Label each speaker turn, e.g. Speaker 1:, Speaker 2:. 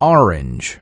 Speaker 1: orange.